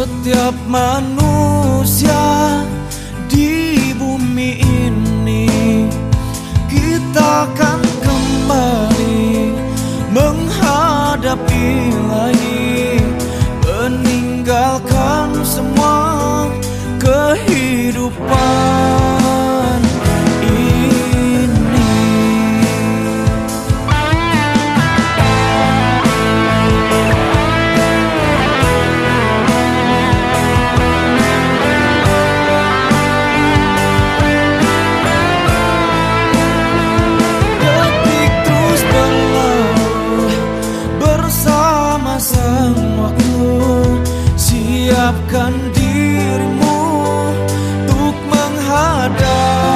Setiap manusia di bumi ini Kita akan kembali menghadapi lagi Meninggalkan Siapkan dirimu Untuk menghadap